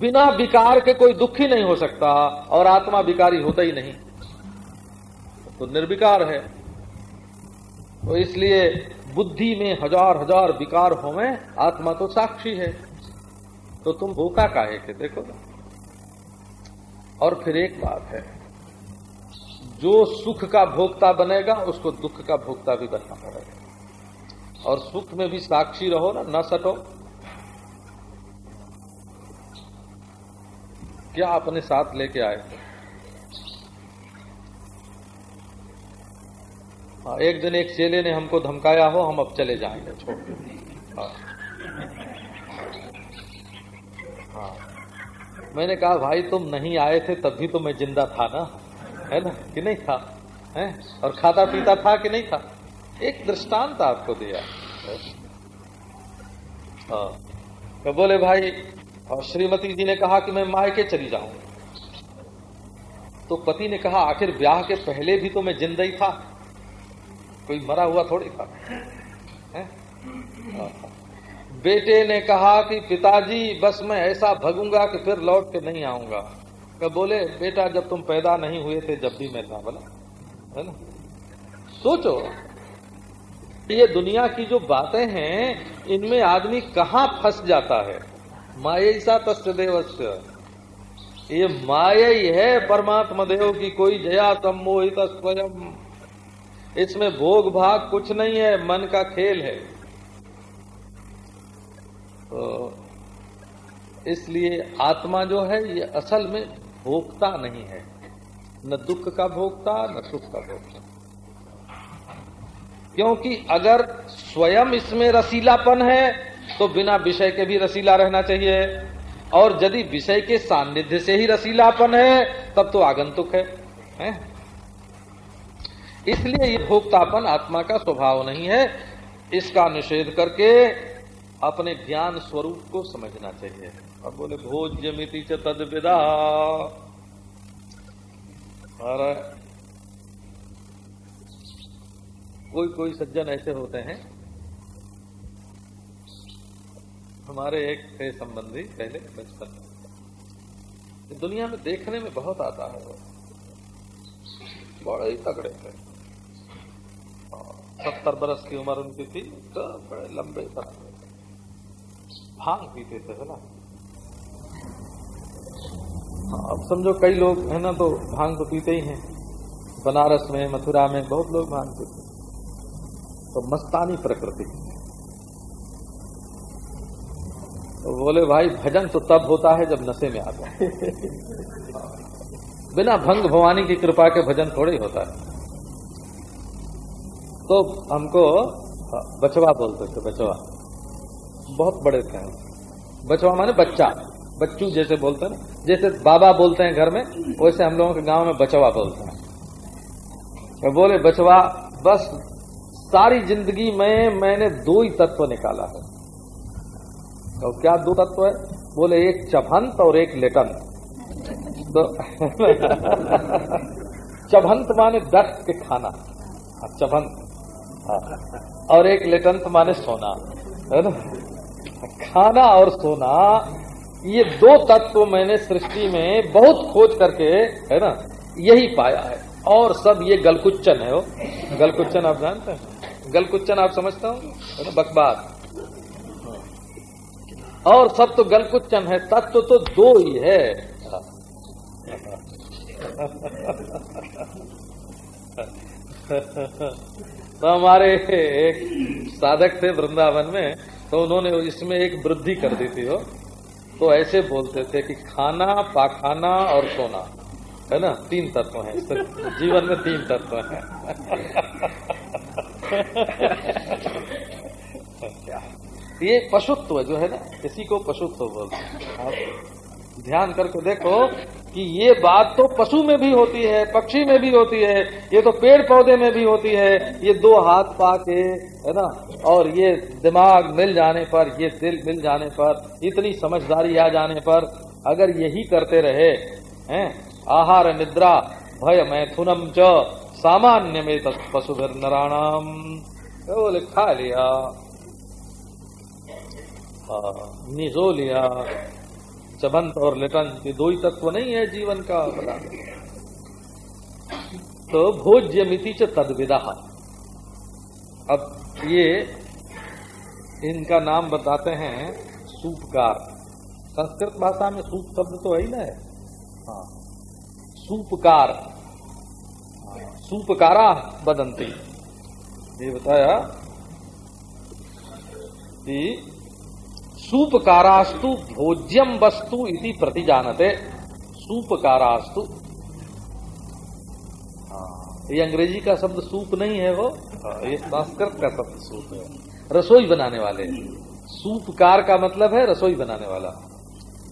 बिना विकार के कोई दुखी नहीं हो सकता और आत्मा विकारी होता ही नहीं। तो निर्विकार है। तो इसलिए बुद्धि में हज़ार हज़ार विकार हो होवे, आत्मा तो साक्षी है। तो तुम भूखा काहे के देखो ना और फिर एक बात है, जो सुख का भोक्ता बनेगा, उसको दुख का भोक्ता भी बनना पड़ेगा। और सुख में भी साक्षी रहो ना, न सटो। क्या अपने साथ लेके आए हाँ, एक दिन एक चेले ने हमको धमकाया हो हम अब चले जाएँगे छोड़ हाँ। हाँ। मैंने कहा भाई तुम नहीं आए थे तब भी तो मैं ज़िंदा था ना? है ना? कि नहीं था? है? और खाता पीता था कि नहीं था? एक दृष्टांत आपको दिया। हाँ। तो बोले भाई और श्रीमती जी ने कहा कि मैं मायके चली जाऊँ। तो पति ने कहा, आखिर ब्याह के पहले भी तो मैं ज़िंदा ही था। कोई मरा हुआ थोड़ी था। है? बेटे ने कहा कि पिताजी, बस मैं ऐसा भगूँगा कि फिर लौट के नहीं आऊँगा। कब बोले, बेटा, जब तुम पैदा नहीं हुए थे, जब भी मैं था, बोला। है ना? सोचो, ये दुनिया की जो बातें हैं, इनमें आदमी कहाँ फंस जाता है? माया तस्त देवस्य ये माया ही है परमात्मा देव की कोई जया सम्मोहित स्वयं। इसमें भोग भाग कुछ नहीं है, मन का खेल है। तो इसलिए आत्मा जो है, ये असल में भोगता नहीं है। न दुख का भोगता, न सुख का भोगता। क्योंकि अगर स्वयं इसमें रसीलापन है तो बिना विषय के भी रसीला रहना चाहिए। और यदि विषय के सान्निध्य से ही रसीलापन है तब तो आगंतुक है, है? इसलिए ये भोक्तापन आत्मा का स्वभाव नहीं है। इसका निषेध करके अपने ज्ञान स्वरूप को समझना चाहिए। और बोले भोज्य मिति च तद विदा और कोई कोई सज्जन ऐसे होते हैं हमारे एक थे संबंधी पहले बचपन में दुनिया में देखने में बहुत आता है वो। बड़े ही तगड़े थे सत्तर बरस की उम्र उनकी थी तो बड़े लंबे तरह भाँग पीते थे है ना। अब समझो कई लोग है ना तो भाँग तो पीते ही हैं। बनारस में, मथुरा में बहुत लोग भाँग पीते तो मस्तानी प्रकृति। बोले, भाई, भजन तो तब होता है जब नशे में आता है। बिना भंग भवानी की कृपा के भजन थोड़े होता है। तो हमको बचवा बोलते थे, बचवा। बहुत बड़े थे बचवा माने बच्चा। बच्चू जैसे बोलते हैं जैसे बाबा बोलते हैं घर में, वैसे हम लोगों के गाँव में बचवा बोलते हैं। तो बोले, बचवा, बस सारी ज़िंदगी में मैंने दो ही तत्व निकाला है। तो क्या दो तत्व है? बोले, एक चभंत और एक लेटंत। तो चभंत माने डट के खाना। चभंत। हाँ। और एक लेटंत माने सोना। है ना? खाना और सोना, ये दो तत्व मैंने सृष्टि में बहुत खोज करके, है ना, यही पाया है। और सब ये गलकुच्चन है वो गलकुच्चन आप जानते हैं? गलकुच्चन आप समझते हो? है बकबाद और सब तो गलकुच्चन है, तत्व तो दो ही है। तो हमारे एक साधक थे वृंदावन में तो उन्होंने इसमें एक वृद्धि कर दी थी वो। तो ऐसे बोलते थे कि खाना, पाखाना और सोना, है ना? तीन तत्व हैं। जीवन में तीन तत्व हैं। ये पशुत्व जो है ना, इसी को पशुत्व बोलते हैं। ध्यान करके देखो कि ये बात तो पशु में भी होती है, पक्षी में भी होती है, ये तो पेड़ पौधे में भी होती है। ये दो हाथ पा के, है ना, और ये दिमाग मिल जाने पर, ये दिल मिल जाने पर, इतनी समझदारी आ जाने पर, अगर यही करते रहे, हैं, आहार निद्रा भय मैथुनम च, सामान्य में पशु नराणाम बोले, खा लिया। निजो लिया चबंत और लिटन, ये दो ही तत्व नहीं है जीवन का बता। तो भोज्य मिति च तदविदा। अब ये इनका नाम बताते हैं सूपकार। संस्कृत भाषा में सूप शब्द तो है ही ना है। हाँ। सूपकार। सूपकारा बदंती। ये बताया कि सूपकारास्तु भोज्यम वस्तु इति प्रति जानते सूपकारास्तु। हाँ, ये अंग्रेज़ी का शब्द सूप नहीं है वो हाँ, ये संस्कृत का शब्द सूप है। रसोई बनाने वाले। सूपकार का मतलब है रसोई बनाने वाला।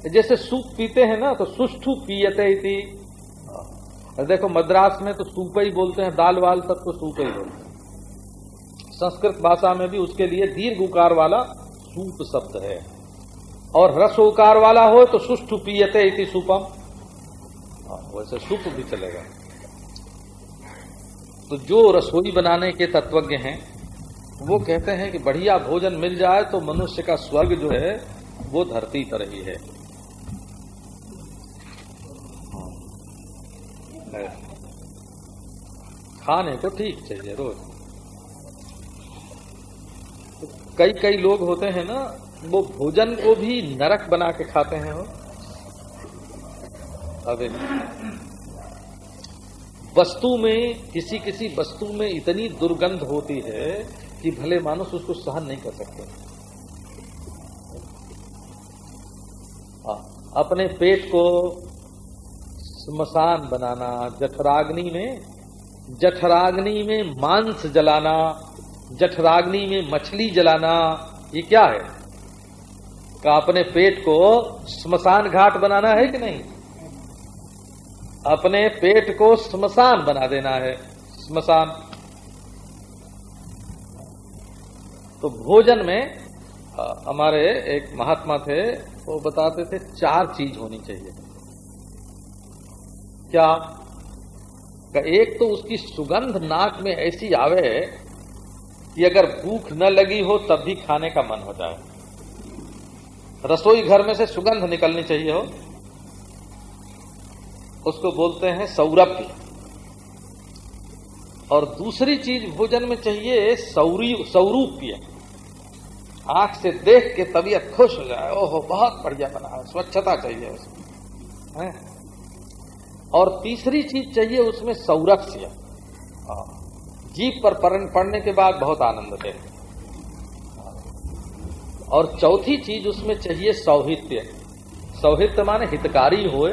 जैसे सूप पीते हैं ना तो सुष्ठु पीयते इति। हाँ, देखो मद्रास में तो सूप ही बोलते हैं दाल वाल सब तो सूप ही बोलते हैं। संस्कृत भाषा में भी उसके लिए दीर्घ उकार वाला सूप शब्द है। और रस उकार वाला हो तो सुष्ठु पीयते इति सूपम। हाँ, वैसे सूप भी चलेगा। तो जो रसोई बनाने के तत्वज्ञ हैं वो कहते हैं कि बढ़िया भोजन मिल जाए तो मनुष्य का स्वर्ग जो है वो धरती पर ही। है। खाने को ठीक चाहिए रोज तो कई कई लोग होते हैं ना वो भोजन को भी नरक बना के खाते हैं वो। अब वस्तु में किसी किसी वस्तु में इतनी दुर्गंध होती है कि भले मानुष उसको सहन नहीं कर सकते। आ, अपने पेट को स्मशान बनाना जठराग्नि में जठराग्नि में मांस जलाना जठराग्नि में मछली जलाना ये क्या है? का अपने पेट को स्मशान घाट बनाना है कि नहीं? अपने पेट को स्मशान बना देना है। स्मशान तो भोजन में हमारे एक महात्मा थे, वो बताते थे चार चीज़ होनी चाहिए। क्या? का एक तो उसकी सुगंध नाक में ऐसी आवे कि अगर भूख न लगी हो, तब भी खाने का मन हो जाए। रसोई घर में से सुगंध निकलनी चाहिए हो। उसको बोलते हैं सौरभ्य और दूसरी चीज़ भोजन में चाहिए, सौरी, सौरूप्य। आँख से देख के तबीयत खुश हो जाए। ओहो, बहुत बढ़िया बना है, स्वच्छता चाहिए उसमें और तीसरी चीज़ चाहिए उसमें सौरक्ष्य जीप पर पढ़ने के बाद बहुत आनंद दे। और चौथी चीज़ उसमें चाहिए सौहित्य। सौहित्य माने हितकारी होए,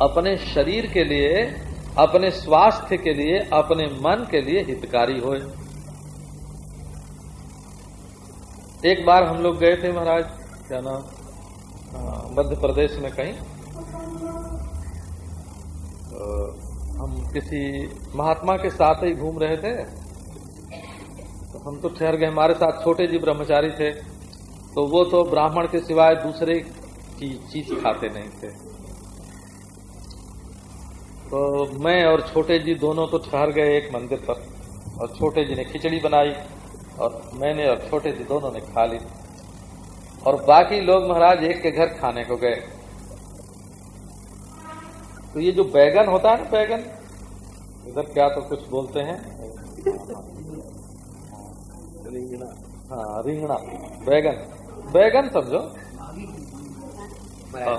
अपने शरीर के लिए, अपने स्वास्थ्य के लिए, अपने मन के लिए हितकारी होए। एक बार हम लोग गए थे महाराज, क्या नाम? मध्य प्रदेश में कहीं। किसी महात्मा के साथ ही घूम रहे थे? तो हम तो ठहर गए, हमारे साथ छोटे जी ब्रह्मचारी थे तो वो तो ब्राह्मण के सिवाय दूसरे की चीज़ खाते नहीं थे। तो मैं और छोटे जी दोनों तो ठहर गए एक मंदिर पर, और छोटे जी ने खिचड़ी बनाई, और मैंने और छोटे जी दोनों ने खा ली। और बाकी लोग महाराज एक के घर खाने को गए। तो ये जो बैगन होता है ना, बैगन इधर क्या तो कुछ बोलते हैं? हाँ रिंगना बैगन। बैगन समझो। हाँ।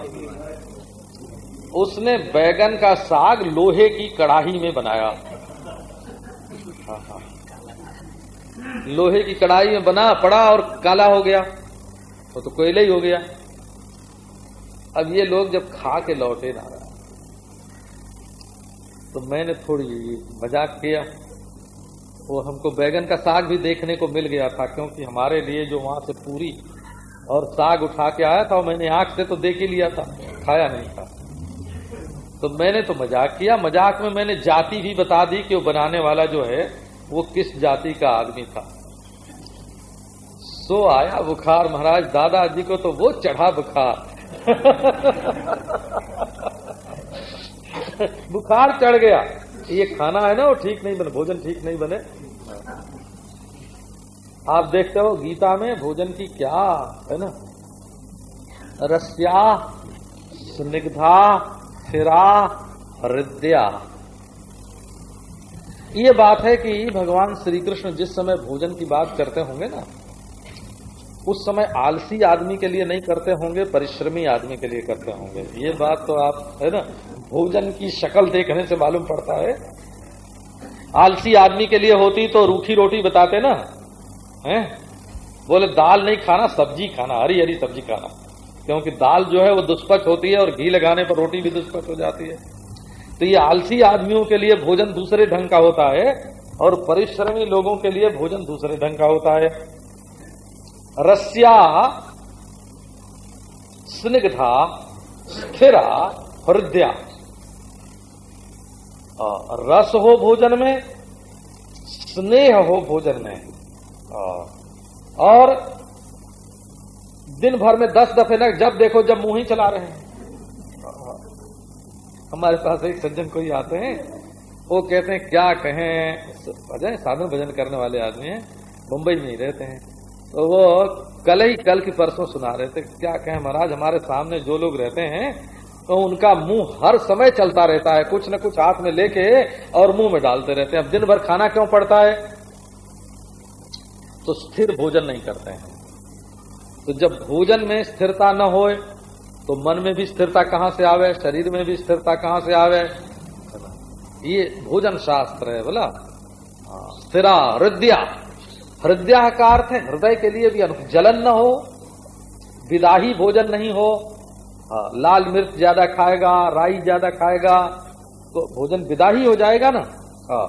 उसने बैगन का साग लोहे की कड़ाही में बनाया। हाँ, हाँ। लोहे की कड़ाही में बना पड़ा और काला हो गया। वो तो कोयला ही हो गया। अब ये लोग जब खा के लौटे ना तो मैंने थोड़ी मज़ाक किया। वो हमको बैगन का साग भी देखने को मिल गया था, क्योंकि हमारे लिए जो वहाँ से पूरी और साग उठा के आया था मैंने आँख से तो देख ही लिया था, खाया नहीं था। तो मैंने तो मज़ाक किया। मज़ाक में मैंने जाति भी बता दी कि वो बनाने वाला जो है, वो किस जाति का आदमी था। सो आया बुखार। महाराज दादाजी को तो वो चढ़ा बुखार। बुखार चढ़ गया। ये खाना है ना, वो ठीक नहीं बने, भोजन ठीक नहीं बने। आप देखते हो गीता में भोजन की क्या, है ना? रस्या, स्निग्धा फिरा हृदया। ये बात है कि भगवान श्री कृष्ण जिस समय भोजन की बात करते होंगे ना उस समय आलसी आदमी के लिए नहीं करते होंगे, परिश्रमी आदमी के लिए करते होंगे। ये बात तो आप, है ना, भोजन की शक्ल देखने से मालूम पड़ता है। आलसी आदमी के लिए होती तो रूखी रोटी बताते ना, हैं? बोले, दाल नहीं खाना, सब्ज़ी खाना, हरी हरी सब्ज़ी खाना। क्योंकि दाल जो है वो दुष्पच होती है और घी लगाने पर रोटी भी दुष्पच हो जाती है। तो ये आलसी आदमियों के लिए भोजन दूसरे ढंग का होता है और परिश्रमी लोगों के लिए भोजन दूसरे ढंग का होता है। रस्या, स्निग्धा, स्थिरा, हृदया। रस हो भोजन में, स्नेह हो भोजन में। और दिन भर में दस दफे न, जब देखो, जब मुँह ही चला रहे हैं। हमारे पास एक सज्जन कोई आते हैं। वो कहते हैं, क्या कहें? अजय साधन भजन करने वाले आदमी हैं। मुंबई में ही रहते हैं। तो वो कल ही कल की परसों सुना रहे थे, क्या कहें महाराज, हमारे सामने जो लोग रहते हैं तो उनका मुँह हर समय चलता रहता है, कुछ न कुछ हाथ में लेके और मुँह में डालते रहते हैं। अब दिन भर खाना क्यों पड़ता है? तो स्थिर भोजन नहीं करते हैं। तो जब भोजन में स्थिरता न हो तो मन में भी स्थिरता कहाँ से आवे, शरीर में भी स्थिरता कहाँ से आवे? ये भोजन शास्त्र है, बोला। स्थिरा हृदया हृदय का अर्थ है हृदय के लिए भी जलन न हो विदाही भोजन नहीं हो हाँ, लाल मिर्च ज़्यादा खाएगा राई ज़्यादा खाएगा तो भोजन विदाही हो जाएगा ना? हाँ,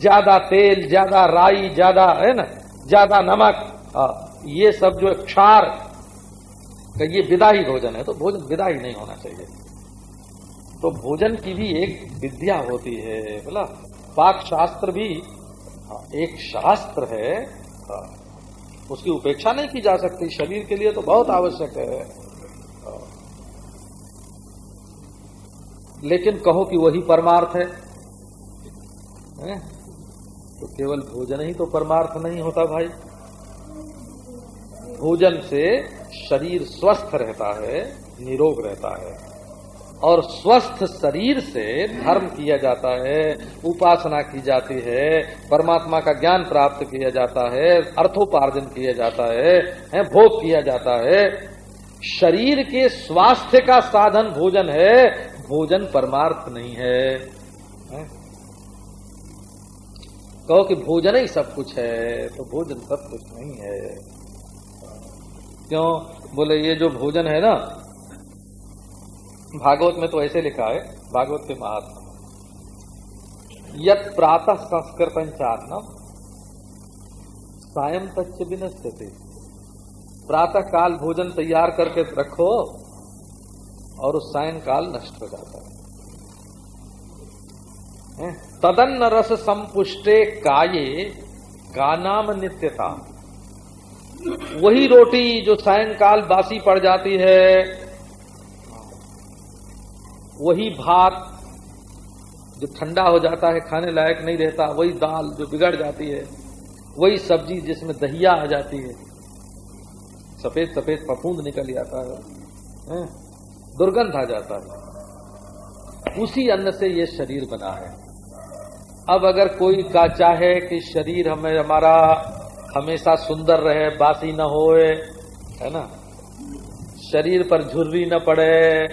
ज़्यादा तेल ज़्यादा राई ज़्यादा है ना? ज़्यादा नमक ये सब जो क्षार ये विदाही भोजन है तो भोजन विदाही नहीं होना चाहिए। तो भोजन की भी एक विद्या होती है बोला? पाक शास्त्र भी हाँ, एक शास्त्र है हाँ, उसकी उपेक्षा नहीं की जा सकती। शरीर के लिए तो बहुत आवश्यक है। लेकिन कहो कि वही परमार्थ है, है? तो केवल भोजन ही तो परमार्थ नहीं होता भाई। भोजन से शरीर स्वस्थ रहता है निरोग रहता है। और स्वस्थ शरीर से धर्म किया जाता है उपासना की जाती है परमात्मा का ज्ञान प्राप्त किया जाता है अर्थोपार्जन किया जाता है, है भोग किया जाता है। शरीर के स्वास्थ्य का साधन भोजन है भोजन परमार्थ नहीं है, है? कहो कि भोजन ही सब कुछ है तो भोजन सब कुछ नहीं है। क्यों? बोले ये जो भोजन है ना भागवत में तो ऐसे लिखा है, भागवत के महात्मा। यद प्रातः संस्कृत चारणम सायं तच्च विनश्यते। प्रातः काल भोजन तैयार करके रखो और उस सायंकाल नष्ट हो जाता है। तदन्न रस संपुष्टे काये का नाम नित्यता। वही रोटी जो सायंकाल बासी पड़ जाती है वही भात जो ठंडा हो जाता है, खाने लायक नहीं रहता, वही दाल जो बिगड़ जाती है, वही सब्ज़ी जिसमें दहिया आ जाती है, सफ़ेद सफ़ेद फफूंद निकल जाता है? दुर्गंध आ जाता है। उसी अन्न से ये शरीर बना है। अब अगर कोई का चाहे कि शरीर हमें, हमारा हमेशा सुंदर रहे, बासी न होए, है ना? शरीर पर झुर्री न पड़े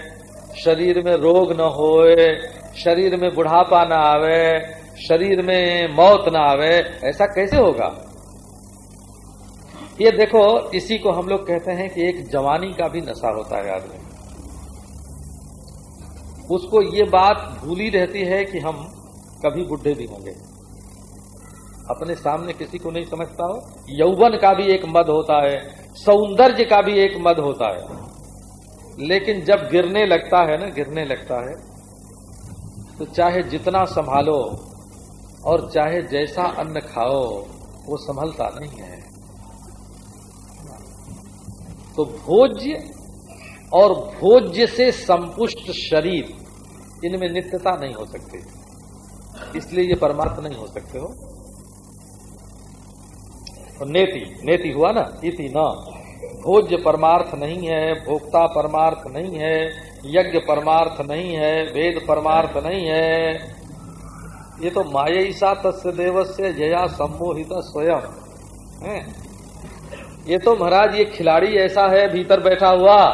शरीर में रोग न होए, शरीर में बुढ़ापा न आवे, शरीर में मौत न आवे, ऐसा कैसे होगा? ये देखो, इसी को हम लोग कहते हैं कि एक जवानी का भी नशा होता है आदमी। उसको ये बात भूली रहती है कि हम कभी बुढ़े भी होंगे। अपने सामने किसी को नहीं समझता हो। यौवन का भी एक मद होता है, सौंदर्य का भी एक मद होता है। लेकिन जब गिरने लगता है ना, गिरने लगता है तो चाहे जितना संभालो और चाहे जैसा अन्न खाओ, वो संभलता नहीं है। तो भोज्य और भोज्य से संपुष्ट शरीर, इनमें नित्यता नहीं हो सकती। इसलिए ये परमार्थ नहीं हो सकते हो। तो नेति नेति हुआ ना, इति ना। भोज्य परमार्थ नहीं है, भोक्ता परमार्थ नहीं है, यज्ञ परमार्थ नहीं है, वेद परमार्थ नहीं है। ये तो माया सा तस्य देव से जया सम्मोहित स्वयं। ये तो महाराज, ये खिलाड़ी ऐसा है, भीतर बैठा हुआ,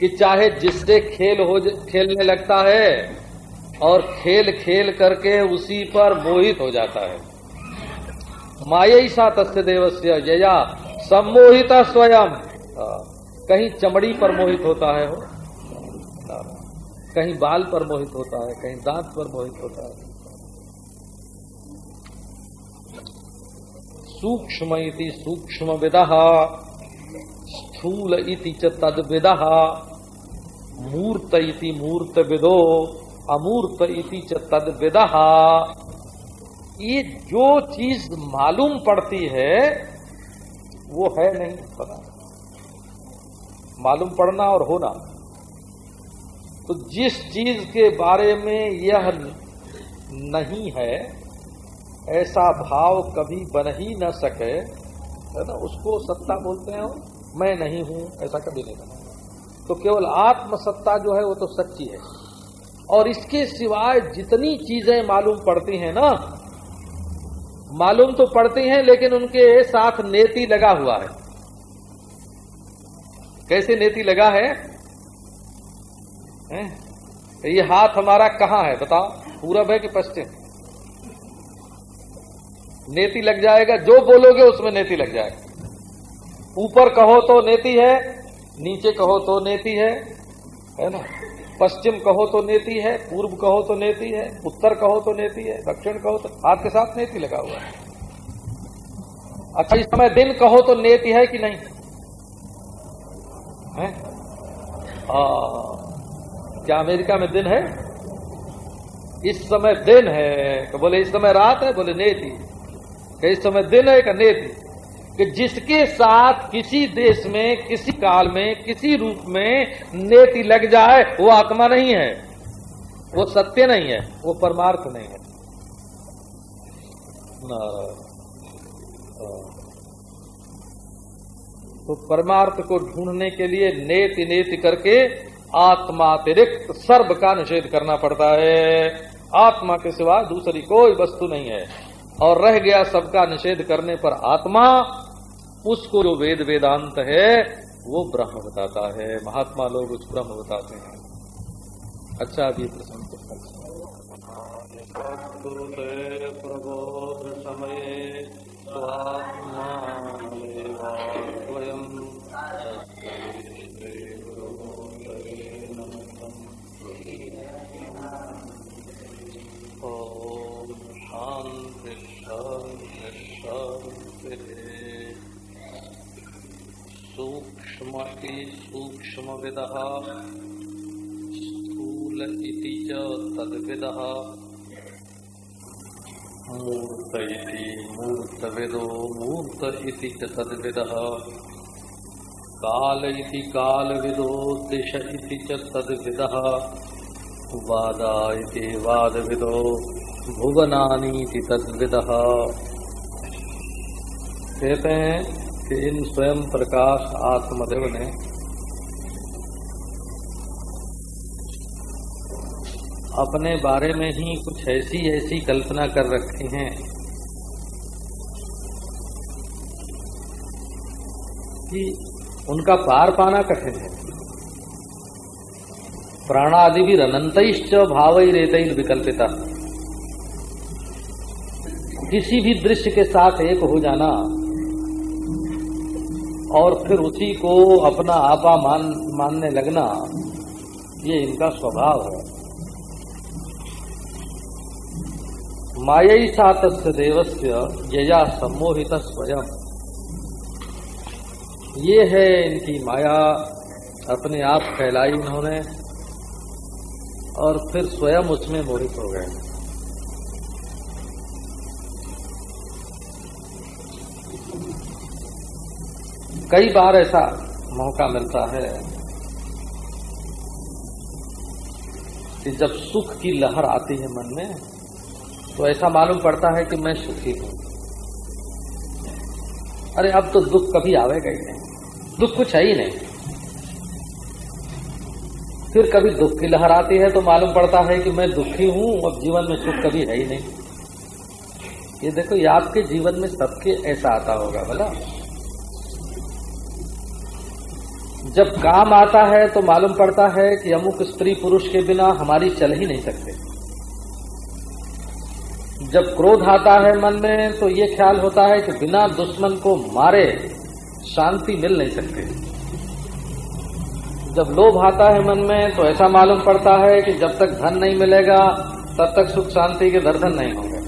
कि चाहे जिससे खेल हो खेलने लगता है, और खेल खेल करके उसी पर मोहित हो जाता है। माया सा तस्य देवस्य जया सम्मोहित स्वयं। कहीं चमड़ी पर मोहित होता है हो कहीं बाल पर मोहित होता है, कहीं दांत पर मोहित होता है। सूक्ष्म इति सूक्ष्म विदा स्थूल इति च तद विदा मूर्त इति मूर्त विदो अमूर्त इति च तद विदा ये जो चीज़ मालूम पड़ती है, वो है नहीं पता। मालूम पड़ना और होना। तो जिस चीज़ के बारे में यह नहीं है, ऐसा भाव कभी बन ही न सके, है ना, उसको सत्ता बोलते हैं मैं नहीं हूँ, ऐसा कभी नहीं बना तो केवल आत्म सत्ता जो है वो तो सच्ची है। और इसके सिवाय जितनी चीज़ें मालूम पड़ती हैं ना, मालूम तो पड़ती हैं, लेकिन उनके साथ नेति लगा हुआ है। कैसे नेति लगा है, है? ये हाथ हमारा कहाँ है बताओ? पूरब है कि पश्चिम? नेति लग जाएगा जो बोलोगे उसमें नेति लग जाएगा। ऊपर कहो तो नेति है नीचे कहो तो नेति है है ना? पश्चिम कहो तो नेति है पूर्व कहो तो नेति है उत्तर कहो तो नेति है दक्षिण कहो तो हाथ के साथ नेति लगा हुआ है। अच्छा इस समय दिन कहो तो नेति है कि नहीं? है? आ, क्या अमेरिका में दिन है? इस समय दिन है। तो बोले इस समय रात है? बोले नेति कि इस समय दिन है का नेति कि जिसके साथ किसी देश में किसी काल में किसी रूप में नेति लग जाए वो आत्मा नहीं है। वो सत्य नहीं है। वो परमार्थ नहीं है। तो परमार्थ को ढूँढने के लिए नेति नेति करके आत्मातिरिक्त सर्व का निषेध करना पड़ता है। आत्मा के सिवा दूसरी कोई वस्तु नहीं है। और रह गया सबका निषेध करने पर आत्मा, उसको जो वेद वेदांत है, वो ब्रह्म बताता है। महात्मा लोग उस ब्रह्म बताते हैं। अच्छा अभी प्रसंग प्रबोध समय स्वात्मा स्वयं सूक्ष्म सूक्ष्म विद स्थूल इति च तद्विदः। मूर्त मूर्तविदो मूर्त इति च तद्विदः। काल इति कालविदो, दिश इति च तद्विदः। वादा इति वादविदो, भुवनानीति तद्विदः। कहते हैं कि इन स्वयं प्रकाश आत्मदेव ने अपने बारे में ही कुछ ऐसी ऐसी कल्पना कर रखे हैं। कि उनका पार पाना कठिन है। प्राणादि भी अनंत भाव ही रहते विकल्पिता। किसी भी दृश्य के साथ एक हो जाना और फिर उसी को अपना आपा मान, मानने लगना, ये इनका स्वभाव है। मायई सात देवस्य यया सम्मोहित स्वयं। ये है इनकी माया, अपने आप फैलाई उन्होंने, और फिर स्वयं उसमें मोहित हो गए। कई बार ऐसा मौका मिलता है कि जब सुख की लहर आती है मन में तो ऐसा मालूम पड़ता है कि मैं सुखी हूँ। अरे, अब तो दुख कभी आवेगा ही नहीं। दुख कुछ है ही नहीं। फिर कभी दुख की लहर आती है तो मालूम पड़ता है कि मैं दुखी हूँ और जीवन में सुख कभी है ही नहीं। ये देखो, ये आपके जीवन में सबके ऐसा आता होगा बोला जब काम आता है तो मालूम पड़ता है कि अमुक स्त्री पुरुष के बिना हमारी चल ही नहीं सकते। जब क्रोध आता है मन में तो ये ख्याल होता है कि बिना दुश्मन को मारे शांति मिल नहीं सकती। जब लोभ आता है मन में तो ऐसा मालूम पड़ता है कि जब तक धन नहीं मिलेगा, तब तक सुख शांति के दर्शन नहीं होंगे।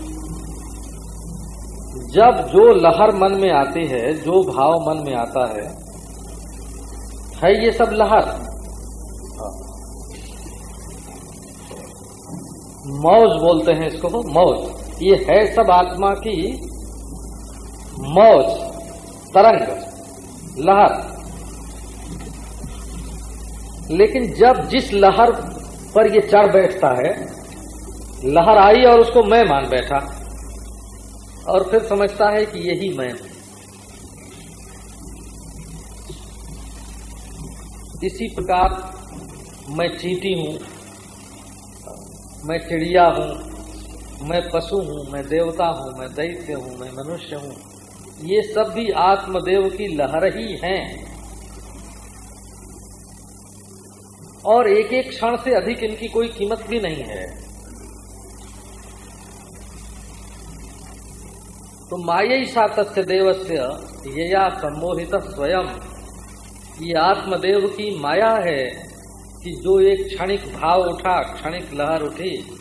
जब जो लहर मन में आती है, जो भाव मन में आता है है ये सब लहर। मौज बोलते हैं इसको, मौज। ये है सब आत्मा की मौज, तरंग, लहर। लेकिन जब जिस लहर पर ये चढ़ बैठता है, लहर आई और उसको मैं मान बैठा, और फिर समझता है कि यही मैं हूँ। इसी प्रकार मैं चीटी हूँ, मैं चिड़िया हूँ मैं पशु हूँ, मैं देवता हूँ, मैं दैत्य हूँ, मैं मनुष्य हूँ। ये सब भी आत्मदेव की लहर ही हैं। और एक एक क्षण से अधिक इनकी कोई कीमत भी नहीं है। तो माया सा तथ्य ये या सम्मोहित स्वयं। ये आत्मदेव की माया है कि जो एक क्षणिक भाव उठा, क्षणिक लहर उठी।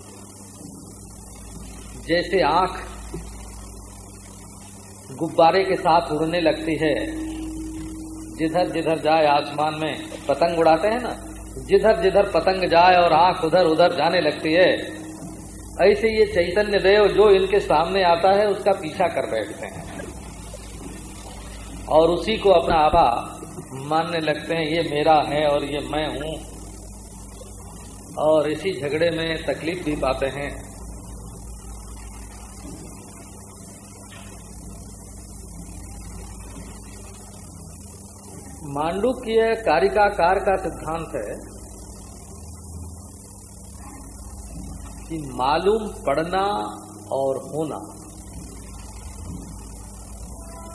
जैसे आँख गुब्बारे के साथ उड़ने लगती है, जिधर जिधर जाए आसमान में पतंग उड़ाते हैं ना, जिधर जिधर पतंग जाए और आँख उधर उधर जाने लगती है, ऐसे ये चैतन्य देव जो इनके सामने आता है, उसका पीछा कर बैठते हैं। और उसी को अपना आभा मानने लगते हैं, ये मेरा है और ये मैं हूँ। और इसी झगड़े में तकलीफ़ भी पाते हैं। मांडुक्य कारिकाकार का सिद्धांत है कि मालूम पड़ना और होना,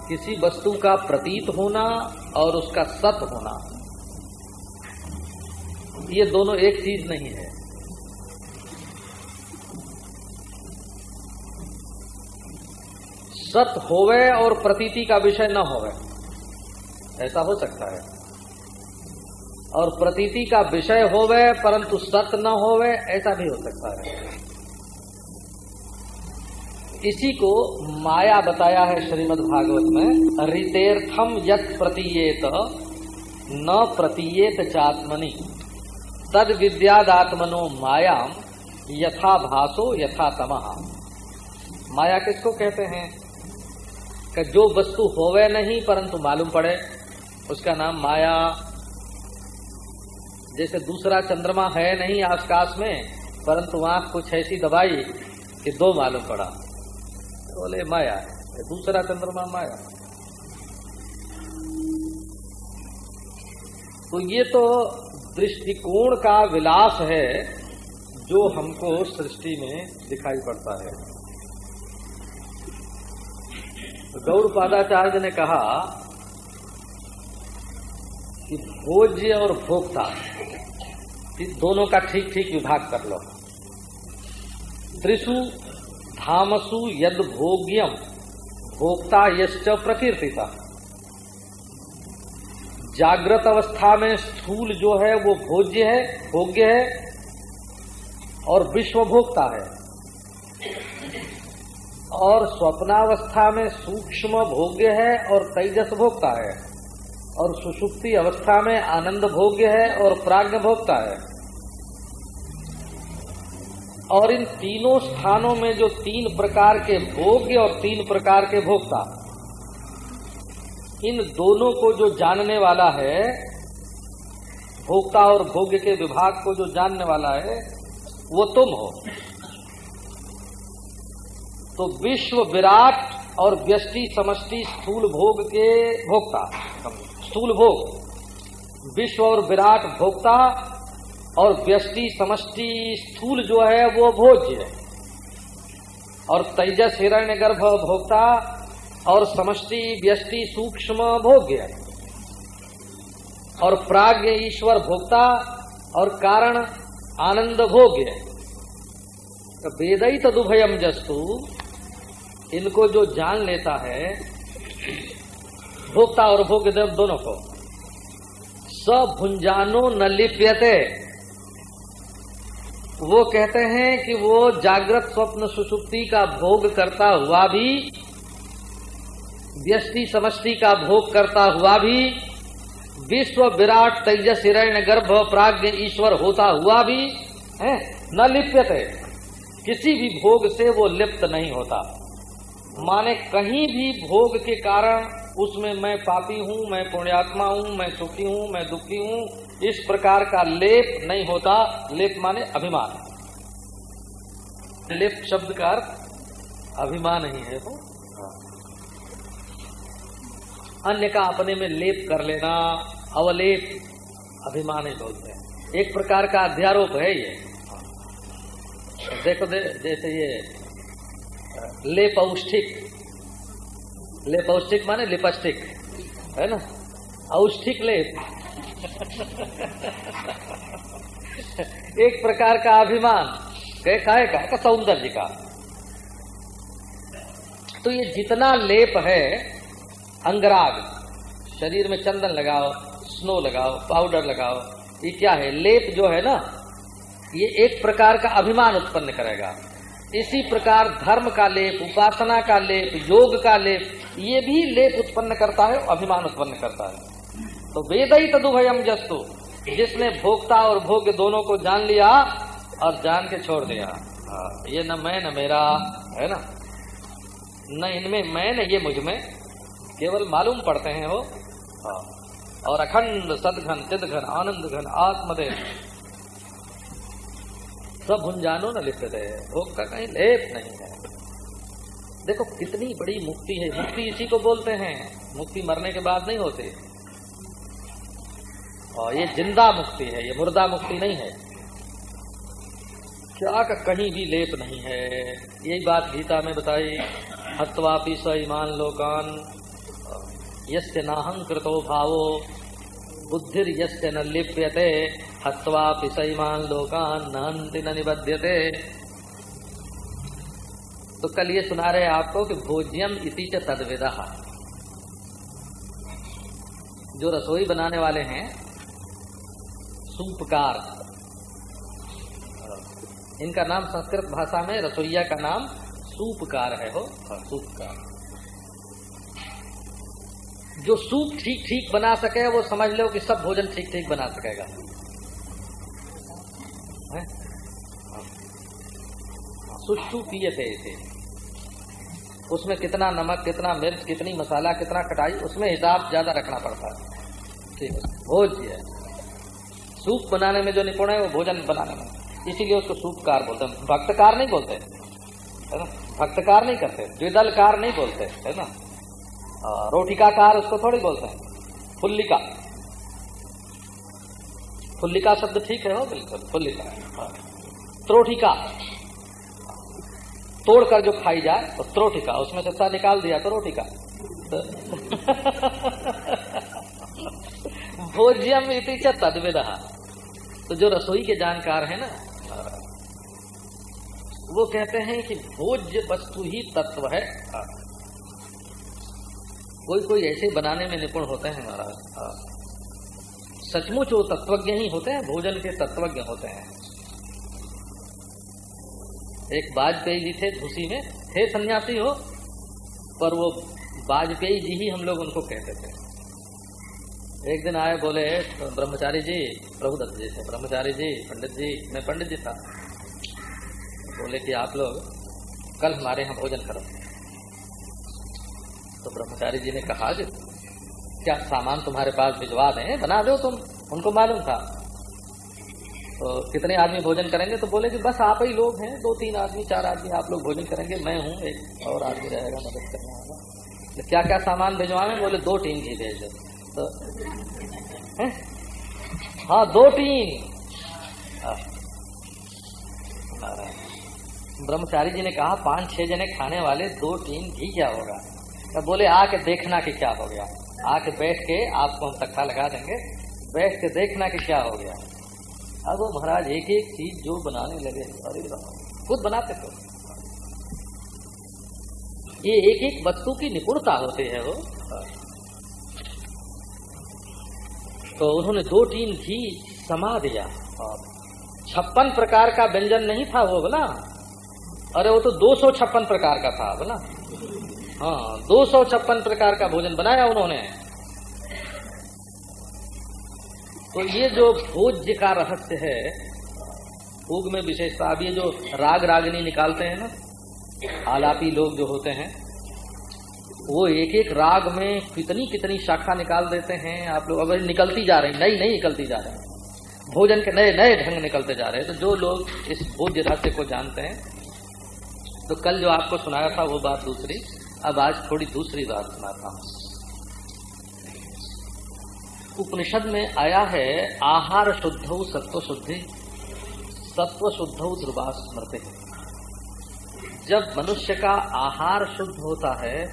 किसी वस्तु का प्रतीत होना और उसका सत होना, ये दोनों एक चीज़ नहीं है। सत होवे और प्रतीति का विषय न होवे। ऐसा हो सकता है। और प्रतीति का विषय होवे, परंतु सत न होवे, ऐसा भी हो सकता है। इसी को माया बताया है श्रीमद् भागवत में रितेर्थम यत प्रतीयेत, न प्रतीयेत चात्मनि। तद विद्यादात्मनो मायाम यथा भासो यथा तमहा माया किसको कहते हैं? कि जो वस्तु होवे नहीं, परंतु मालूम पड़े। उसका नाम माया। जैसे दूसरा चंद्रमा है नहीं आकाश में, परंतु आँख कुछ ऐसी दबाई कि दो मालूम पड़ा। बोले, माया है। दूसरा चंद्रमा माया। तो ये तो दृष्टिकोण का विलास है जो हमको सृष्टि में दिखाई पड़ता है। तो गौरपादाचार्य ने कहा कि भोज्य और भोक्ता दोनों का ठीक ठीक विभाग कर लो। त्रिशु धामसु यद भोग्यम, भोक्ता यश्च प्रकीर्तिता। जागृत अवस्था में स्थूल जो है, वो भोज्य है, भोग्य है, और विश्व भोक्ता है। और स्वप्नावस्था में सूक्ष्म भोग्य है और तेजस भोक्ता है। और सुषुप्ति अवस्था में आनंद भोग्य है और प्राग्ञ भोगता है। और इन तीनों स्थानों में जो तीन प्रकार के भोग्य और तीन प्रकार के भोक्ता, इन दोनों को जो जानने वाला है, भोक्ता और भोग्य के विभाग को जो जानने वाला है, वो तुम हो। तो विश्व विराट और व्यष्टि समष्टि स्थूल भोग के भोक्ता। स्थूल भोग विश्व और विराट भोक्ता और व्यष्टि समष्टि स्थूल जो है, वो भोज्य है। और तेजस हिरण्य गर्भ भोक्ता और समष्टि, व्यष्टि सूक्ष्म भोग्य है। और प्राग्ञ, ईश्वर भोक्ता और कारण, आनंद भोग्य तो वेदई तदुभयम जस्तु, इनको जो जान लेता है भोक्ता और भोग्य दोनों को। सब भुंजानो न लिप्यते वो कहते हैं कि वो जागृत स्वप्न सुसुप्ति का भोग करता हुआ भी व्यष्टि समष्टि का भोग करता हुआ भी, विश्व विराट तेजस हिरण्य गर्भ प्राग्ञ ईश्वर होता हुआ भी, है न लिप्यत है किसी भी भोग से वो लिप्त नहीं होता। माने कहीं भी भोग के कारण उसमें मैं पापी हूँ मैं पुण्यात्मा हूँ मैं सुखी हूँ मैं दुखी हूँ इस प्रकार का लेप नहीं होता। लेप माने अभिमान। लेप शब्द का अर्थ अभिमान ही है। वो अन्य का अपने में लेप कर लेना अवलेप अभिमान ही बोलते हैं। एक प्रकार का अध्यारोप है ये। देखो दे, जैसे ये लेपौष्ठिक लेपौष्ठिक माने लिपस्टिक है ना? औष्ठिक लेप। एक प्रकार का अभिमान। काय? का, का सौंदर्य का। तो ये जितना लेप है अंगराग शरीर में चंदन लगाओ स्नो लगाओ पाउडर लगाओ ये क्या है? लेप जो है ना ये एक प्रकार का अभिमान उत्पन्न करेगा। इसी प्रकार धर्म का लेप, उपासना का लेप, योग का लेप, ये भी लेप उत्पन्न करता है अभिमान उत्पन्न करता है। तो वेद ही तदुभयम जस्तु, जिसने भोक्ता और भोग दोनों को जान लिया और जान के छोड़ दिया। ये न मैं, न मेरा, है ना? न इनमें मैं, न ये मुझमें, केवल मालूम पड़ते हैं वो। और अखंड सदघन, चिदघन आनंद घन आत्मदेव। सब भुंजानो न लिखते है। भोग का कहीं लेप नहीं है। देखो, कितनी बड़ी मुक्ति है। मुक्ति इसी को बोलते हैं। मुक्ति मरने के बाद नहीं होते। और ये ज़िंदा मुक्ति है, ये मुर्दा मुक्ति नहीं है। क्या का कहीं भी लेप नहीं है। यही बात गीता में बताई, हत्वापि स ईमान लोकान, यस्य नाहं कृतो भावो बुद्धिर यस्य न लिप्यते। हत्वापि स ईमान लोकान न निबध्यते। तो कल ये सुना रहे आपको कि भोज्यम इति च तदविदा। जो रसोई बनाने वाले हैं सूपकार। इनका नाम संस्कृत भाषा में रसोईया का नाम सूपकार है हो? हाँ, सूपकार। जो सूप ठीक ठीक बना सके वो समझ लो कि सब भोजन ठीक ठीक बना सकेगा। पिए थे इसे। उसमें कितना नमक, कितना मिर्च, कितनी मसाला, कितना कटाई, उसमें हिसाब ज़्यादा रखना पड़ता है। ठीक है। भोज्य सूप बनाने में जो निपुण है, वो भोजन बनाने में। इसीलिए उसको सूपकार बोलते हैं। भक्तकार नहीं बोलते। है ना? भक्तकार नहीं करते। द्विदलकार नहीं बोलते। है ना? रोटिकाकार उसको थोड़ी बोलते हैं। फुल्लिका। फुल्लिका शब्द ठीक है हो बिल्कुल। फुल्लिका। हाँ। त्रोटिका। तोड़कर जो खाई जाए तो त्रोटिका, उसमें से निकाल दिया तो रोटिका तो भोज्यम इति च तद्विद। तो जो रसोई के जानकार है ना, वो कहते हैं कि भोज्य वस्तु ही तत्व है। कोई कोई ऐसे बनाने में निपुण होते हैं, महाराज। सचमुच वो तत्वज्ञ ही होते हैं, भोजन के तत्वज्ञ होते हैं। एक वाजपेयी जी थे धुसी में थे सन्यासी हो, पर वो वाजपेयी जी ही हम लोग उनको कहते थे। एक दिन आए, बोले, ब्रह्मचारी जी, प्रभु दत्त जी से ब्रह्मचारी जी, पंडित जी, मैं पंडित जी था। बोले कि आप लोग कल हमारे यहाँ भोजन करो। तो ब्रह्मचारी जी ने कहा क्या सामान तुम्हारे पास भिजवा दें? बना दो तुम। उनको मालूम था। तो कितने आदमी भोजन करेंगे तो बोले कि बस आप ही लोग हैं, दो तीन आदमी, चार आदमी आप लोग भोजन करेंगे, मैं हूँ एक, और आदमी रहेगा मदद करने वाला। तो क्या क्या सामान भिजवाएँ बोले, दो टीम ही भेज। दो तो हाँ? दो टीम ब्रह्मचारी जी ने कहा, पाँच, छह जने खाने वाले दो टीम घी क्या होगा? तो बोले, आके देखना कि क्या हो गया। आके बैठ के आपको हम तख्ता लगा देंगे। बैठ के देखना कि क्या हो गया। अब वो महाराज एक एक चीज़ जो बनाने लगे अरे खुद बनाते थे ये एक एक वस्तु की निपुणता होती है वो। तो उन्होंने दो टीन घी समा दिया। छप्पन प्रकार का व्यंजन नहीं था वो बोला अरे वो तो दो सौ छप्पन प्रकार का था बोला हाँ दो सौ छप्पन प्रकार का भोजन बनाया उन्होंने। तो ये जो भोज्य का रहस्य है, भोग में विशेषता, अब ये जो राग रागनी निकालते हैं ना, आलापी लोग जो होते हैं, वो एक एक राग में कितनी कितनी शाखा निकाल देते हैं, आप लोग अगर निकलती जा रही नई नई निकलती जा रही, भोजन के नए नए ढंग निकलते जा रहे हैं तो जो लोग इस भोज्य रहस्य को जानते हैं तो कल जो आपको सुनाया था वो बात दूसरी, अब आज थोड़ी दूसरी बात सुनाता हूँ। उपनिषद में आया है, आहार शुद्ध सत्व शुद्धि, सत्व शुद्ध ध्रुवा स्मृति। जब मनुष्य का आहार शुद्ध होता है,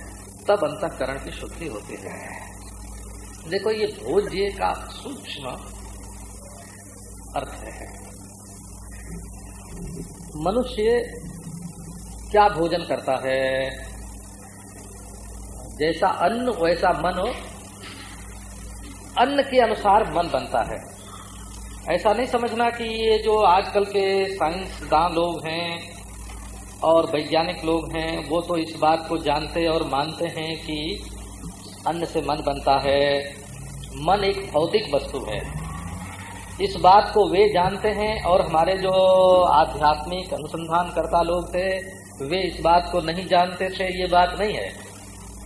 तब अंतकरण की शुद्धि होती है। देखो, ये भोज्य का सूक्ष्म अर्थ है। मनुष्य क्या भोजन करता है? जैसा अन्न, वैसा मन अन्न के अनुसार मन बनता है। ऐसा नहीं समझना कि ये जो आजकल के साइंसदान लोग हैं और वैज्ञानिक लोग हैं, वो तो इस बात को जानते और मानते हैं कि अन्न से मन बनता है। मन एक भौतिक वस्तु है। इस बात को वे जानते हैं और हमारे जो आध्यात्मिक अनुसंधानकर्ता लोग थे, वे इस बात को नहीं जानते थे, ये बात नहीं है।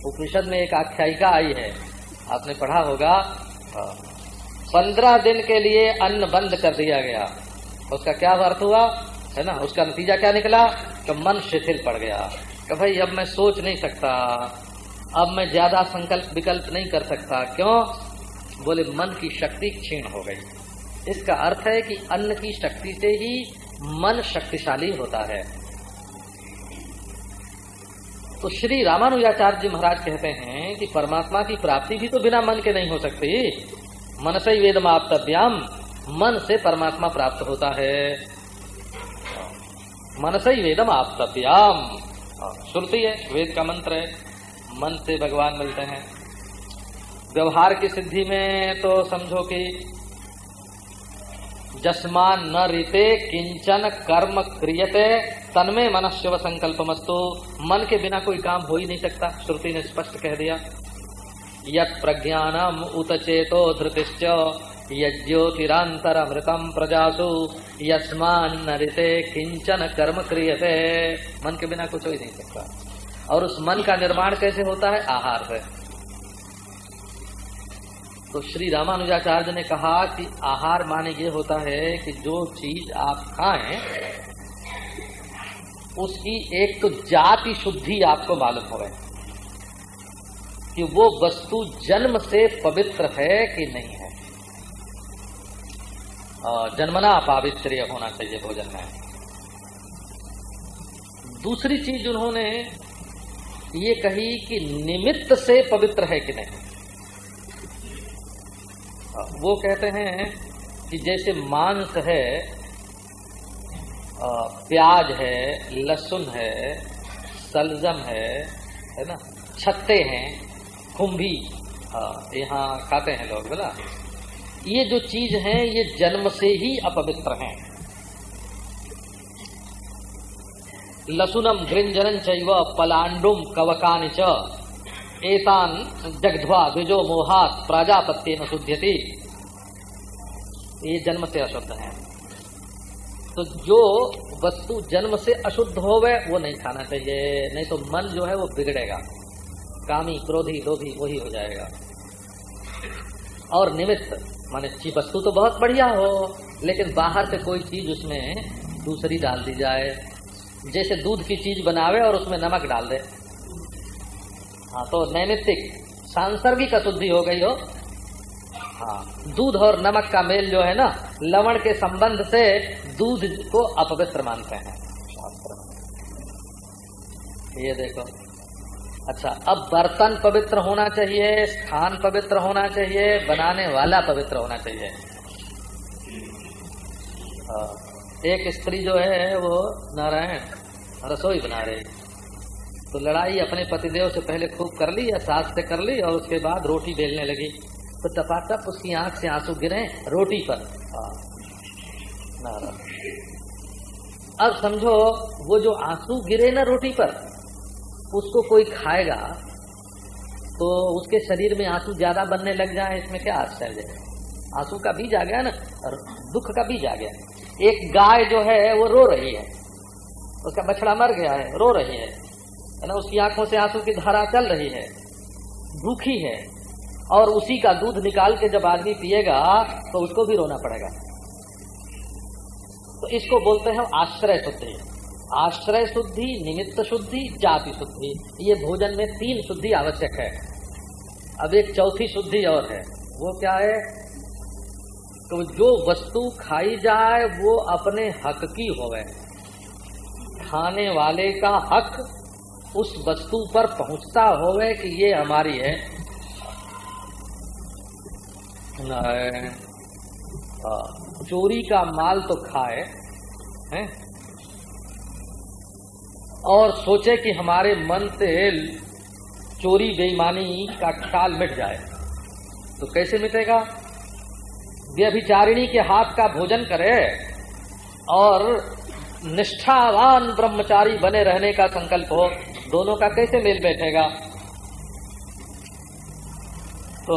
उपनिषद में एक आख्यायिका आई है। आपने पढ़ा होगा। पंद्रह दिन के लिए अन्न बंद कर दिया गया। उसका क्या अर्थ हुआ? है ना? उसका नतीजा क्या निकला? कि मन शिथिल पड़ गया। कि भाई, अब मैं सोच नहीं सकता। अब मैं ज़्यादा संकल्प विकल्प नहीं कर सकता। क्यों? बोले, मन की शक्ति क्षीण हो गई। इसका अर्थ है कि अन्न की शक्ति से ही मन शक्तिशाली होता है। तो श्री रामानुजाचार्य जी महाराज कहते हैं कि परमात्मा की प्राप्ति भी तो बिना मन के नहीं हो सकती। मन से वेदम आपतव्याम मन से परमात्मा प्राप्त होता है। मन से ही वेदम आपतव्याम श्रुति है, वेद का मंत्र है। मन से भगवान मिलते हैं। व्यवहार की सिद्धि में तो समझो कि जस्मान न रीते किंचन कर्म क्रियते तन्मे मन शिव संकल्प मस्तु मन के बिना कोई काम हो ही नहीं सकता, श्रुति ने स्पष्ट कह दिया। यत प्रज्ञानम उत चेतो धृतिश्च यज्योतिरांतरमृतम प्रजासु, यस्मान न रीते किंचन कर्म क्रियते। मन के बिना कुछ हो ही नहीं सकता। और उस मन का निर्माण कैसे होता है? आहार से। तो श्री रामानुजाचार्य ने कहा कि आहार माने ये होता है कि जो चीज़ आप खाएँ उसकी एक तो जाति शुद्धि आपको मालूम हो कि वो वस्तु जन्म से पवित्र है कि नहीं है। जन्मना पावित्र्य होना चाहिए भोजन में। दूसरी चीज़ उन्होंने ये कही कि निमित्त से पवित्र है कि नहीं। वो कहते हैं कि जैसे मांस है प्याज है, लहसुन है सलजम है है ना? छत्ते हैं, कुंभी यहाँ खाते हैं लोग, बोला। ये जो चीज़ है, ये जन्म से ही अपवित्र हैं। लसुनम गृंजन चैव पलांडुम कवकानि च। एतान जगध्वा द्विजो मोहात प्राजापत्य न शुद्ध्यति ये जन्म से अशुद्ध है। तो जो वस्तु जन्म से अशुद्ध हो वो नहीं खाना चाहिए। नहीं तो मन जो है, वो बिगड़ेगा। कामी, क्रोधी, लोभी, वही हो जाएगा। और निमित्त, माने वस्तु तो बहुत बढ़िया हो, लेकिन बाहर से कोई चीज़ उसमें दूसरी डाल दी जाए। जैसे दूध की चीज़ बनावे और उसमें नमक डाल दे। हाँ तो नैमित्तिक, सांसर्गिक अशुद्धि हो गई हो हाँ। दूध और नमक का मेल जो है ना लवण के संबंध से दूध को अपवित्र मानते हैं। ये देखो। अच्छा अब बर्तन पवित्र होना चाहिए स्थान पवित्र होना चाहिए बनाने वाला पवित्र होना चाहिए। हाँ, एक स्त्री जो है वो नारायण रसोई बना रही। तो लड़ाई अपने पतिदेव से पहले खूब कर ली या सास से कर ली और उसके बाद रोटी बेलने लगी। तो टपाटप उसकी आँख से आँसू गिरे रोटी पर। अब समझो वो जो आँसू गिरे ना रोटी पर उसको कोई खाएगा तो उसके शरीर में आँसू ज़्यादा बनने लग जाए इसमें क्या आश्चर्य है आँसू का बीज आ गया ना और दुख का बीज आ गया। एक गाय जो है वो रो रही है। उसका बछड़ा मर गया है रो रही है। है ना उसकी आँखों से आँसू की धारा चल रही है। भूखी है। और उसी का दूध निकाल के जब आदमी पिएगा तो उसको भी रोना पड़ेगा। तो इसको बोलते हैं आश्रय शुद्धि। आश्रय शुद्धि, निमित्त शुद्धि, जाति शुद्धि। ये भोजन में तीन शुद्धि आवश्यक है। अब एक चौथी शुद्धि और है। वो क्या है? तो जो वस्तु खाई जाए, वो अपने हक की होवे। खाने वाले का हक उस वस्तु पर पहुँचता होवे कि ये हमारी है। चोरी का माल तो खाए, हैं? और सोचे कि हमारे मन से चोरी बेईमानी का ख्याल मिट जाए तो कैसे मिटेगा? व्यभिचारिणी के हाथ का भोजन करे और निष्ठावान ब्रह्मचारी बने रहने का संकल्प हो, दोनों का कैसे मेल बैठेगा? तो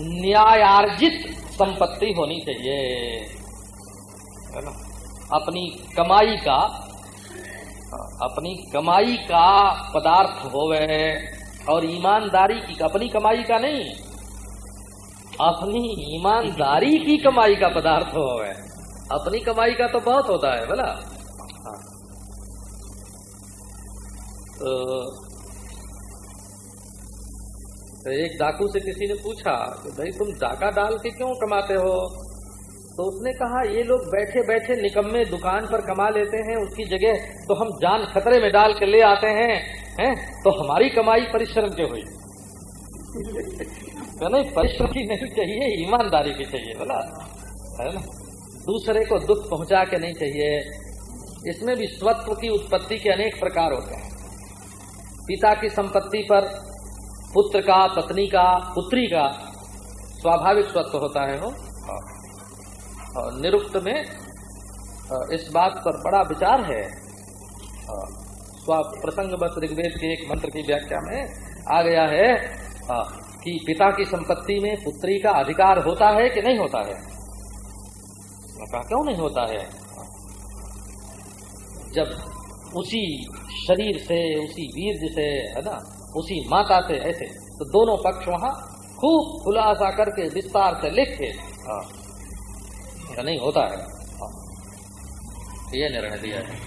न्यायार्जित संपत्ति होनी चाहिए। है ना? अपनी कमाई का अपनी कमाई का पदार्थ होवे और ईमानदारी की अपनी कमाई का नहीं अपनी ईमानदारी की कमाई का पदार्थ होवे। अपनी कमाई का तो बहुत होता है बोला। तो, तो एक डाकू से किसी ने पूछा कि भाई तुम डाका डाल के क्यों कमाते हो? तो उसने कहा, ये लोग बैठे बैठे निकम्मे दुकान पर कमा लेते हैं, उसकी जगह तो हम जान खतरे में डाल के ले आते हैं हैं? तो हमारी कमाई परिश्रम के हुई। तो नहीं, परिश्रम की नहीं चाहिए, ईमानदारी की चाहिए, बोला। है ना? दूसरे को दुख पहुँचा के नहीं चाहिए। इसमें भी स्वत्व की उत्पत्ति के अनेक प्रकार होते हैं। पिता की संपत्ति पर पुत्र का पत्नी का पुत्री का स्वाभाविक स्वत्व होता है वो। और निरुक्त में इस बात पर बड़ा विचार है। प्रसंग बस ऋग्वेद के एक मंत्र की व्याख्या में आ गया है कि पिता की संपत्ति में पुत्री का अधिकार होता है कि नहीं होता है? कहा क्यों नहीं होता है? जब उसी शरीर से उसी वीर से है ना उसी माता से ऐसे। तो दोनों पक्ष वहाँ खूब खुलासा करके विस्तार से लिख के हाँ, नहीं होता है। हाँ, ये निर्णय दिया है।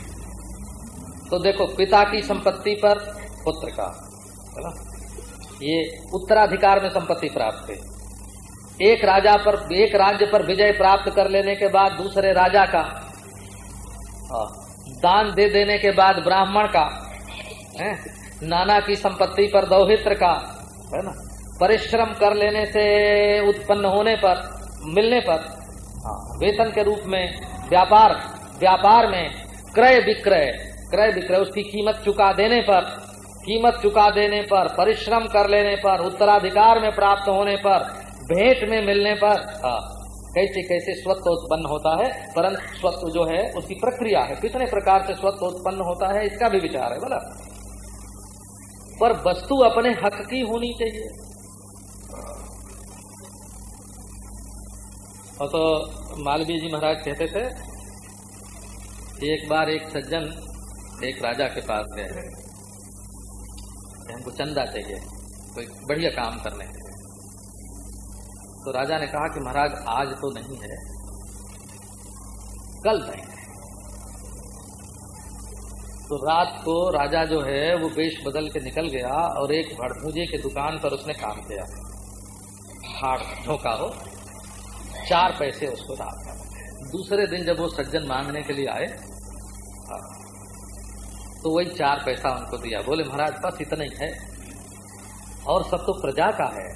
तो देखो पिता की संपत्ति पर पुत्र का है ना? ये उत्तराधिकार में संपत्ति प्राप्त है। एक राजा पर एक राज्य पर विजय प्राप्त कर लेने के बाद दूसरे राजा का हाँ, दान दे देने के बाद ब्राह्मण का है? नाना की संपत्ति पर दौहित्र का है ना? परिश्रम कर लेने से उत्पन्न होने पर मिलने पर हाँ, वेतन के रूप में व्यापार व्यापार में क्रय विक्रय क्रय विक्रय उसकी कीमत चुका देने पर कीमत चुका देने पर परिश्रम कर लेने पर उत्तराधिकार में प्राप्त होने पर भेंट में मिलने पर हाँ कैसे कैसे स्वत्व उत्पन्न होता है परंतु स्वत्व जो है उसकी प्रक्रिया है। कितने प्रकार से स्वत्व उत्पन्न होता है इसका भी विचार है बोला। पर वस्तु अपने हक की होनी चाहिए। और तो मालवीय जी महाराज कहते थे, एक बार एक सज्जन एक राजा के पास गए। हमको चंदा चाहिए, कोई बढ़िया काम करने के तो राजा ने कहा कि, महाराज, आज तो नहीं है, कल देंगे तो रात को राजा जो है वो वेश बदल के निकल गया और एक भड़भूजे की दुकान पर उसने काम किया। हाड़ झोंका हो चार पैसे उसको डाल दूसरे दिन जब वो सज्जन मांगने के लिए आए हाँ, तो वही चार पैसा उनको दिया। बोले महाराज बस इतना ही है। और सब तो प्रजा का है।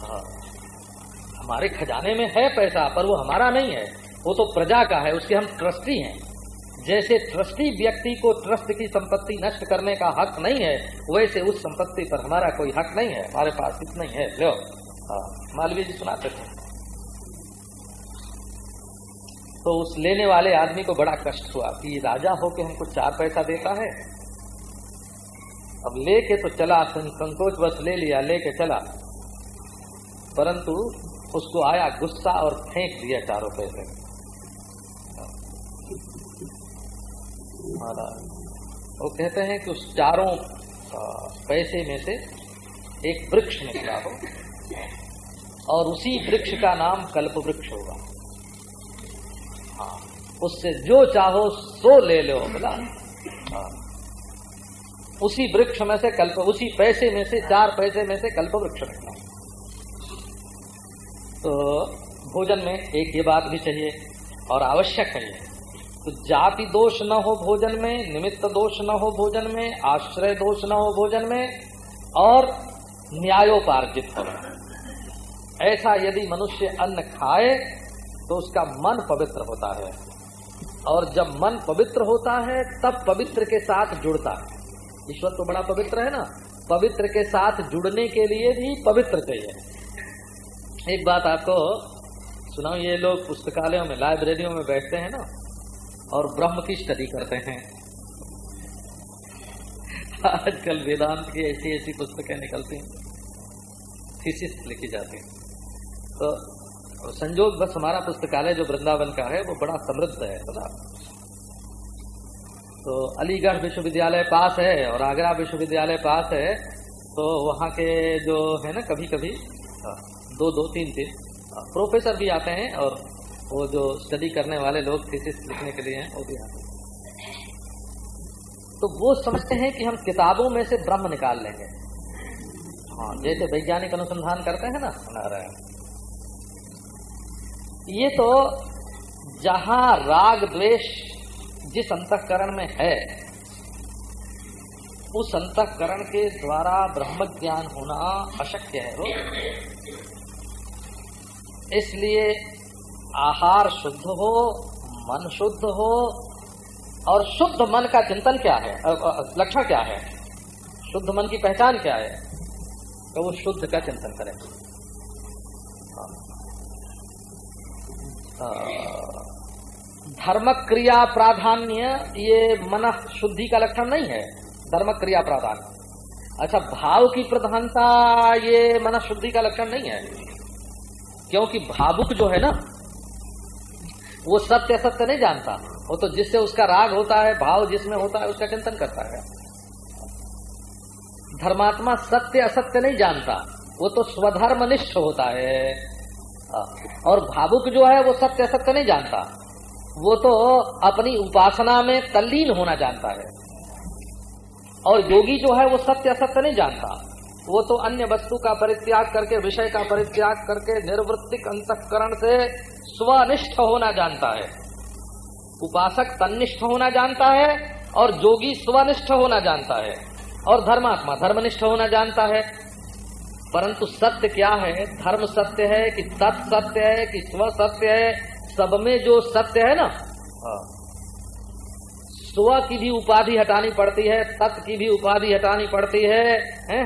हाँ, हमारे खजाने में है पैसा पर वो हमारा नहीं है। वो तो प्रजा का है उसके हम ट्रस्टी हैं। जैसे ट्रस्टी व्यक्ति को ट्रस्ट की संपत्ति नष्ट करने का हक नहीं है, वैसे उस संपत्ति पर हमारा कोई हक नहीं है। हमारे पास इतना ही है। लो। हाँ मालवीय जी सुनाते थे। तो उस लेने वाले आदमी को बड़ा कष्ट हुआ कि राजा होके हमको चार पैसा देता है। अब लेके तो चला संकोच बस ले लिया, लेके चला। परंतु उसको आया गुस्सा और फेंक दिया चारों पैसे। महाराज वो कहते हैं कि उस चारों पैसे में से एक वृक्ष निकला हो, और उसी वृक्ष का नाम कल्प वृक्ष होगा। हाँ उससे जो चाहो सो ले लो, बोला। हाँ। उसी वृक्ष में से कल्प, उसी पैसे में से, चार पैसे में से कल्प वृक्ष निकला। तो भोजन में एक ये बात भी चाहिए, और आवश्यक है तो जाति दोष न हो भोजन में, निमित्त दोष न हो भोजन में, आश्रय दोष न हो भोजन में, और न्यायोपार्जित हो ऐसा यदि मनुष्य अन्न खाए तो उसका मन पवित्र होता है। और जब मन पवित्र होता है, तब पवित्र के साथ जुड़ता है। ईश्वर तो बड़ा पवित्र है ना? पवित्र के साथ जुड़ने के लिए भी पवित्र चाहिए। एक बात आपको सुनाओ ये लोग पुस्तकालयों में, लाइब्रेरियों में बैठते हैं ना? और ब्रह्म की स्टडी करते हैं। आजकल वेदांत की ऐसी ऐसी पुस्तकें निकलती हैं। थीसिस लिखी जाती हैं। तो संजोग बस हमारा पुस्तकालय जो वृंदावन का है वो बड़ा समृद्ध है बड़ा तो अलीगढ़ विश्वविद्यालय पास है और आगरा विश्वविद्यालय पास है तो वहाँ के जो है ना कभी कभी हाँ, दो दो तीन तीन प्रोफेसर भी आते हैं और वो जो स्टडी करने वाले लोग थीसिस लिखने के लिए हैं, वो भी आते तो वो समझते हैं कि हम किताबों में से ब्रह्म निकाल लेंगे। हाँ जैसे वैज्ञानिक अनुसंधान करते हैं ना सुना रहे हैं ये तो जहाँ राग द्वेष जिस अंतकरण में है, उस अंतकरण के द्वारा ब्रह्म ज्ञान होना अशक्य है। वो इसलिए आहार शुद्ध हो, मन शुद्ध हो, और शुद्ध मन का चिंतन क्या है? लक्षण क्या है? शुद्ध मन की पहचान क्या है? तो वो शुद्ध का चिंतन करें। धर्म क्रिया प्राधान्य, ये मन शुद्धि का लक्षण नहीं है। धर्म क्रिया प्राधान्य। अच्छा भाव की प्रधानता, ये मन शुद्धि का लक्षण नहीं है। क्योंकि भावुक जो है ना वो सत्य असत्य नहीं जानता। वो तो जिससे उसका राग होता है, भाव जिसमें होता है, उसका चिंतन करता है। धर्मात्मा सत्य असत्य नहीं जानता। वो तो स्वधर्मनिष्ठ होता है। और भावुक जो है, वो सत्य असत्य नहीं जानता। वो तो अपनी उपासना में तल्लीन होना जानता है। और योगी जो है, वो सत्य असत्य नहीं जानता। वो तो अन्य वस्तु का परित्याग करके, विषय का परित्याग करके, निर्वृत्तिक अंतकरण से स्वनिष्ठ होना जानता है। उपासक तनिष्ठ होना जानता है और जोगी स्वनिष्ठ होना जानता है और धर्मात्मा धर्मनिष्ठ होना जानता है। परंतु सत्य क्या है? धर्म सत्य है कि तत् सत्य है कि स्व सत्य है? सब में जो सत्य है ना? हाँ। स्व की भी उपाधि हटानी पड़ती है तत् की भी उपाधि हटानी पड़ती है, है?